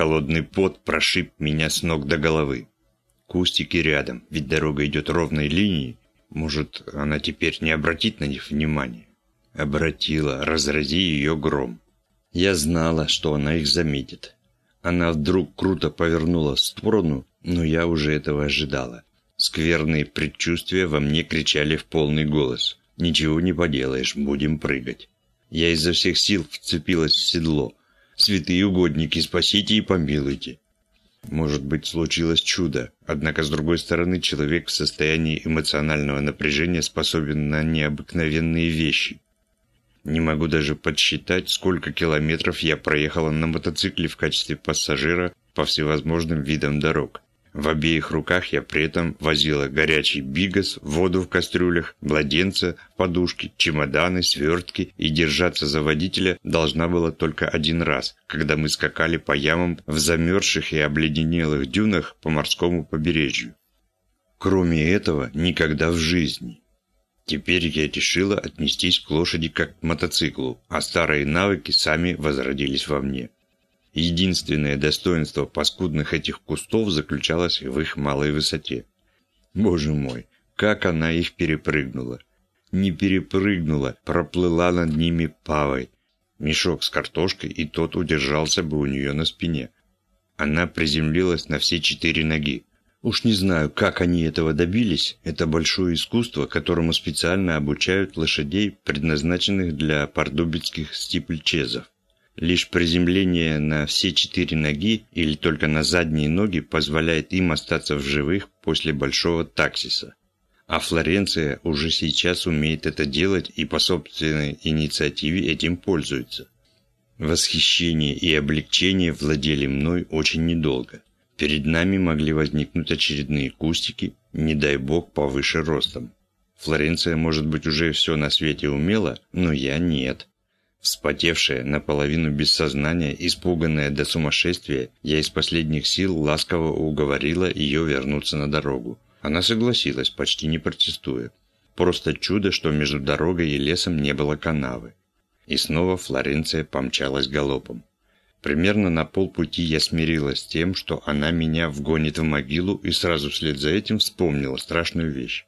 Холодный пот прошиб меня с ног до головы. Кустики рядом, ведь дорога идет ровной линией. Может, она теперь не обратит на них внимания? Обратила, разрази ее гром. Я знала, что она их заметит. Она вдруг круто повернула в сторону, но я уже этого ожидала. Скверные предчувствия во мне кричали в полный голос. «Ничего не поделаешь, будем прыгать». Я изо всех сил вцепилась в седло. «Святые угодники, спасите и помилуйте». Может быть, случилось чудо, однако, с другой стороны, человек в состоянии эмоционального напряжения способен на необыкновенные вещи. Не могу даже подсчитать, сколько километров я проехала на мотоцикле в качестве пассажира по всевозможным видам дорог. В обеих руках я при этом возила горячий бигас, воду в кастрюлях, младенца, подушки, чемоданы, свертки и держаться за водителя должна была только один раз, когда мы скакали по ямам в замерзших и обледенелых дюнах по морскому побережью. Кроме этого, никогда в жизни. Теперь я решила отнестись к лошади как к мотоциклу, а старые навыки сами возродились во мне. Единственное достоинство паскудных этих кустов заключалось в их малой высоте. Боже мой, как она их перепрыгнула! Не перепрыгнула, проплыла над ними павой. Мешок с картошкой, и тот удержался бы у нее на спине. Она приземлилась на все четыре ноги. Уж не знаю, как они этого добились. Это большое искусство, которому специально обучают лошадей, предназначенных для пардубицких стипльчезов. Лишь приземление на все четыре ноги или только на задние ноги позволяет им остаться в живых после большого таксиса. А Флоренция уже сейчас умеет это делать и по собственной инициативе этим пользуется. Восхищение и облегчение владели мной очень недолго. Перед нами могли возникнуть очередные кустики, не дай бог повыше ростом. Флоренция, может быть, уже все на свете умела, но я нет. Вспотевшая, наполовину без сознания, испуганная до сумасшествия, я из последних сил ласково уговорила ее вернуться на дорогу. Она согласилась, почти не протестуя. Просто чудо, что между дорогой и лесом не было канавы. И снова Флоренция помчалась галопом. Примерно на полпути я смирилась с тем, что она меня вгонит в могилу и сразу вслед за этим вспомнила страшную вещь.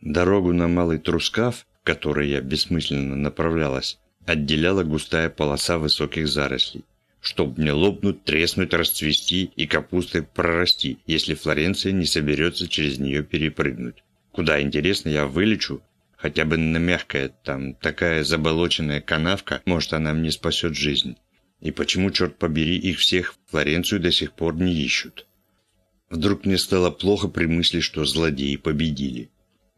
Дорогу на Малый Трускав, к которой я бессмысленно направлялась, отделяла густая полоса высоких зарослей. Чтоб мне лопнуть, треснуть, расцвести и капустой прорасти, если Флоренция не соберется через нее перепрыгнуть. Куда, интересно, я вылечу? Хотя бы на мягкое, там, такая заболоченная канавка, может, она мне спасет жизнь. И почему, черт побери, их всех Флоренцию до сих пор не ищут? Вдруг мне стало плохо при мысли, что злодеи победили.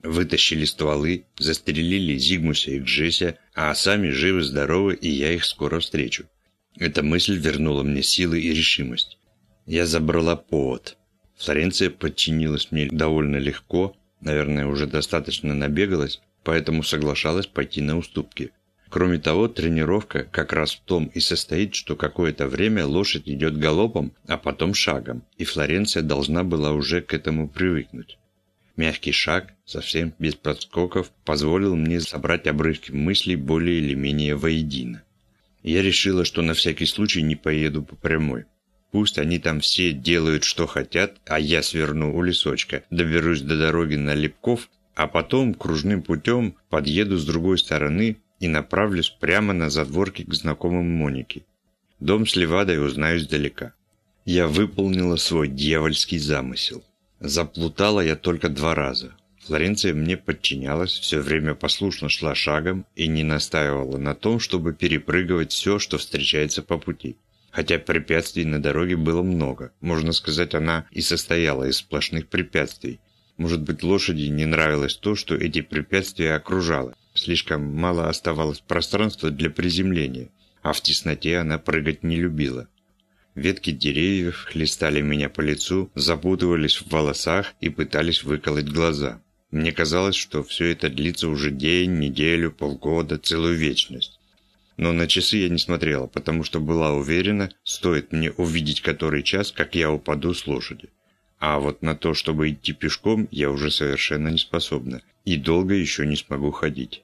Вытащили стволы, застрелили Зигмуся и Джеся, а сами живы-здоровы, и я их скоро встречу. Эта мысль вернула мне силы и решимость. Я забрала повод. Флоренция подчинилась мне довольно легко, наверное, уже достаточно набегалась, поэтому соглашалась пойти на уступки. Кроме того, тренировка как раз в том и состоит, что какое-то время лошадь идет галопом, а потом шагом, и Флоренция должна была уже к этому привыкнуть. Мягкий шаг, совсем без подскоков, позволил мне собрать обрывки мыслей более или менее воедино. Я решила, что на всякий случай не поеду по прямой. Пусть они там все делают, что хотят, а я сверну у лесочка, доберусь до дороги на Лепков, а потом кружным путем подъеду с другой стороны и направлюсь прямо на задворки к знакомым Монике. Дом с Левадой узнаю издалека. Я выполнила свой дьявольский замысел. Заплутала я только два раза. Флоренция мне подчинялась, все время послушно шла шагом и не настаивала на том, чтобы перепрыгивать все, что встречается по пути. Хотя препятствий на дороге было много. Можно сказать, она и состояла из сплошных препятствий. Может быть, лошади не нравилось то, что эти препятствия окружало. Слишком мало оставалось пространства для приземления, а в тесноте она прыгать не любила. Ветки деревьев хлестали меня по лицу, запутывались в волосах и пытались выколоть глаза. Мне казалось, что все это длится уже день, неделю, полгода, целую вечность. Но на часы я не смотрела, потому что была уверена, стоит мне увидеть который час, как я упаду с лошади. А вот на то, чтобы идти пешком, я уже совершенно не способна. И долго еще не смогу ходить.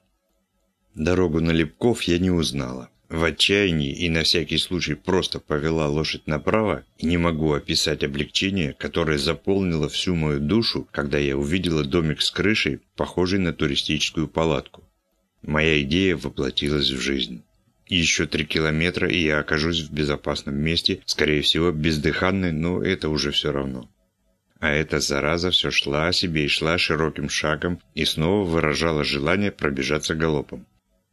Дорогу на Лепков я не узнала. В отчаянии и на всякий случай просто повела лошадь направо, и не могу описать облегчение, которое заполнило всю мою душу, когда я увидела домик с крышей, похожий на туристическую палатку. Моя идея воплотилась в жизнь. Еще три километра, и я окажусь в безопасном месте, скорее всего, бездыханной, но это уже все равно. А эта зараза все шла себе и шла широким шагом и снова выражала желание пробежаться галопом.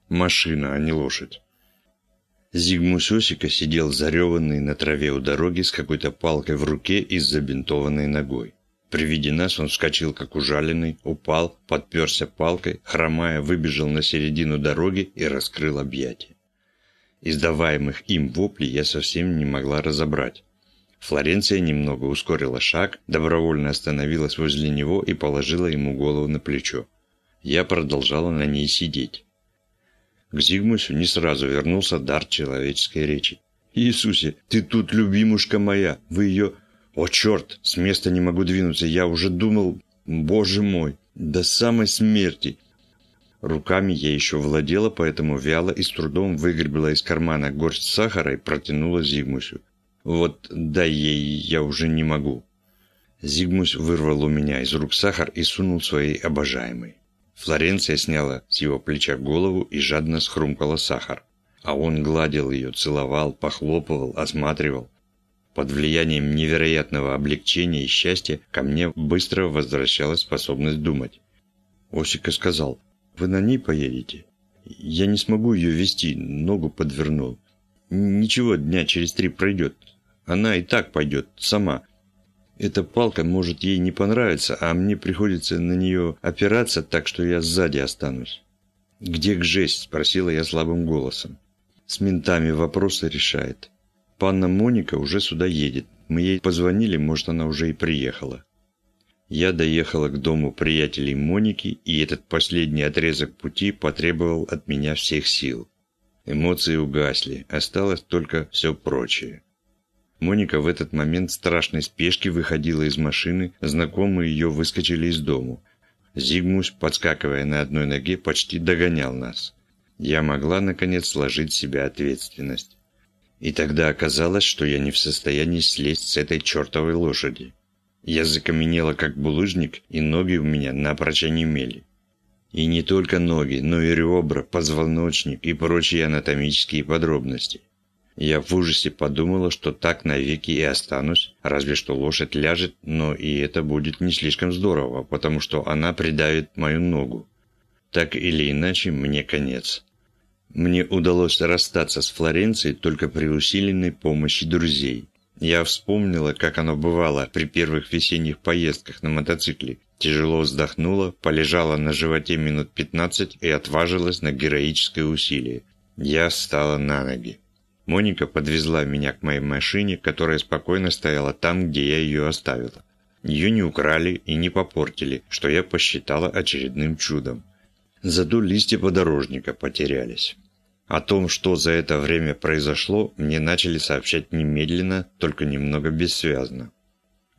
Машина, а не лошадь. Зигмус Осика сидел зареванный на траве у дороги с какой-то палкой в руке и с забинтованной ногой. При виде нас он вскочил как ужаленный, упал, подперся палкой, хромая, выбежал на середину дороги и раскрыл объятия. Издаваемых им воплей я совсем не могла разобрать. Флоренция немного ускорила шаг, добровольно остановилась возле него и положила ему голову на плечо. Я продолжала на ней сидеть. К Зигмусу не сразу вернулся дар человеческой речи. «Иисусе, ты тут, любимушка моя! Вы ее...» «О, черт! С места не могу двинуться! Я уже думал... Боже мой! До самой смерти!» Руками я еще владела, поэтому вяло и с трудом выгребла из кармана горсть сахара и протянула Зигмусу. «Вот дай ей, я уже не могу». Зигмус вырвал у меня из рук сахар и сунул своей обожаемой. Флоренция сняла с его плеча голову и жадно схрумкала сахар. А он гладил ее, целовал, похлопывал, осматривал. Под влиянием невероятного облегчения и счастья ко мне быстро возвращалась способность думать. Осика сказал, «Вы на ней поедете?» «Я не смогу ее вести, ногу подвернул». «Ничего, дня через три пройдет. Она и так пойдет, сама. Эта палка может ей не понравиться, а мне приходится на нее опираться так, что я сзади останусь. «Где к жесть?» – спросила я слабым голосом. «С ментами вопросы решает. Панна Моника уже сюда едет. Мы ей позвонили, может, она уже и приехала». Я доехала к дому приятелей Моники, и этот последний отрезок пути потребовал от меня всех сил. Эмоции угасли, осталось только все прочее. Моника в этот момент страшной спешки выходила из машины, знакомые ее выскочили из дому. Зигмус, подскакивая на одной ноге, почти догонял нас. Я могла, наконец, сложить в себя ответственность. И тогда оказалось, что я не в состоянии слезть с этой чертовой лошади. Я закаменела, как булыжник, и ноги у меня напрочь онемели. И не только ноги, но и ребра, позвоночник и прочие анатомические подробности. Я в ужасе подумала, что так навеки и останусь, разве что лошадь ляжет, но и это будет не слишком здорово, потому что она придавит мою ногу. Так или иначе, мне конец. Мне удалось расстаться с Флоренцией только при усиленной помощи друзей. Я вспомнила, как оно бывало при первых весенних поездках на мотоцикле. Тяжело вздохнула, полежала на животе минут 15 и отважилась на героическое усилие. Я встала на ноги. Моника подвезла меня к моей машине, которая спокойно стояла там, где я ее оставила. Ее не украли и не попортили, что я посчитала очередным чудом. Зато листья подорожника потерялись. О том, что за это время произошло, мне начали сообщать немедленно, только немного бессвязно.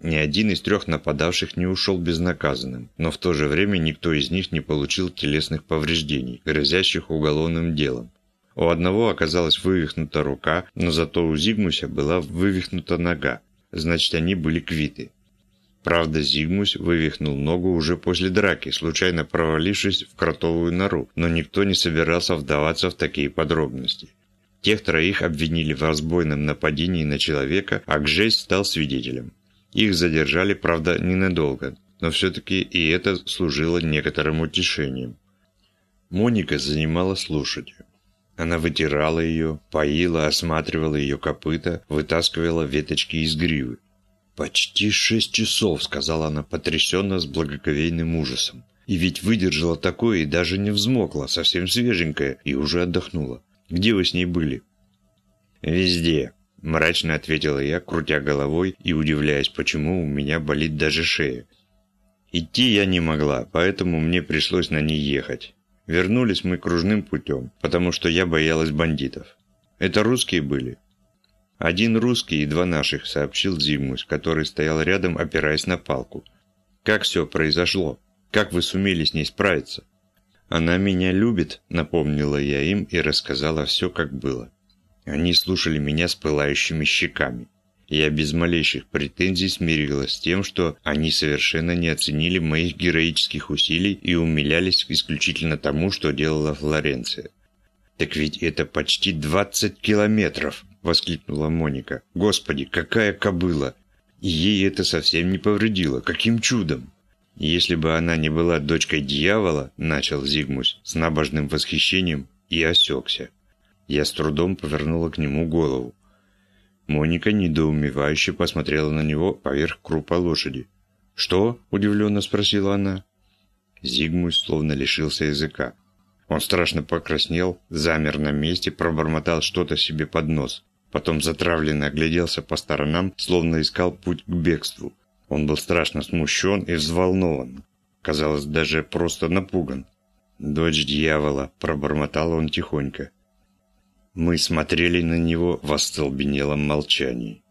Ни один из трех нападавших не ушел безнаказанным, но в то же время никто из них не получил телесных повреждений, грозящих уголовным делом. У одного оказалась вывихнута рука, но зато у Зигмуся была вывихнута нога, значит они были квиты. Правда, Зигмусь вывихнул ногу уже после драки, случайно провалившись в кротовую нору, но никто не собирался вдаваться в такие подробности. Тех троих обвинили в разбойном нападении на человека, а Гжесь стал свидетелем. Их задержали, правда, ненадолго, но все-таки и это служило некоторым утешением. Моника занималась лошадью. Она вытирала ее, поила, осматривала ее копыта, вытаскивала веточки из гривы. «Почти шесть часов», — сказала она потрясенно с благоговейным ужасом. «И ведь выдержала такое и даже не взмокла, совсем свеженькая, и уже отдохнула. Где вы с ней были?» «Везде», — мрачно ответила я, крутя головой и удивляясь, почему у меня болит даже шея. Идти я не могла, поэтому мне пришлось на ней ехать. Вернулись мы кружным путем, потому что я боялась бандитов. Это русские были. Один русский и два наших, сообщил Зимус, который стоял рядом, опираясь на палку. Как все произошло? Как вы сумели с ней справиться? «Она меня любит», — напомнила я им и рассказала все, как было. Они слушали меня с пылающими щеками. Я без малейших претензий смирилась с тем, что они совершенно не оценили моих героических усилий и умилялись исключительно тому, что делала Флоренция. «Так ведь это почти 20 километров!» – воскликнула Моника. «Господи, какая кобыла! Ей это совсем не повредило. Каким чудом!» «Если бы она не была дочкой дьявола», – начал Зигмусь с набожным восхищением и осекся. Я с трудом повернула к нему голову. Моника недоумевающе посмотрела на него поверх крупа лошади. «Что?» – удивленно спросила она. Зигмунд словно лишился языка. Он страшно покраснел, замер на месте, пробормотал что-то себе под нос. Потом затравленно огляделся по сторонам, словно искал путь к бегству. Он был страшно смущен и взволнован. Казалось, даже просто напуган. «Дочь дьявола», – пробормотал он тихонько. Мы смотрели на него в остолбенелом молчании.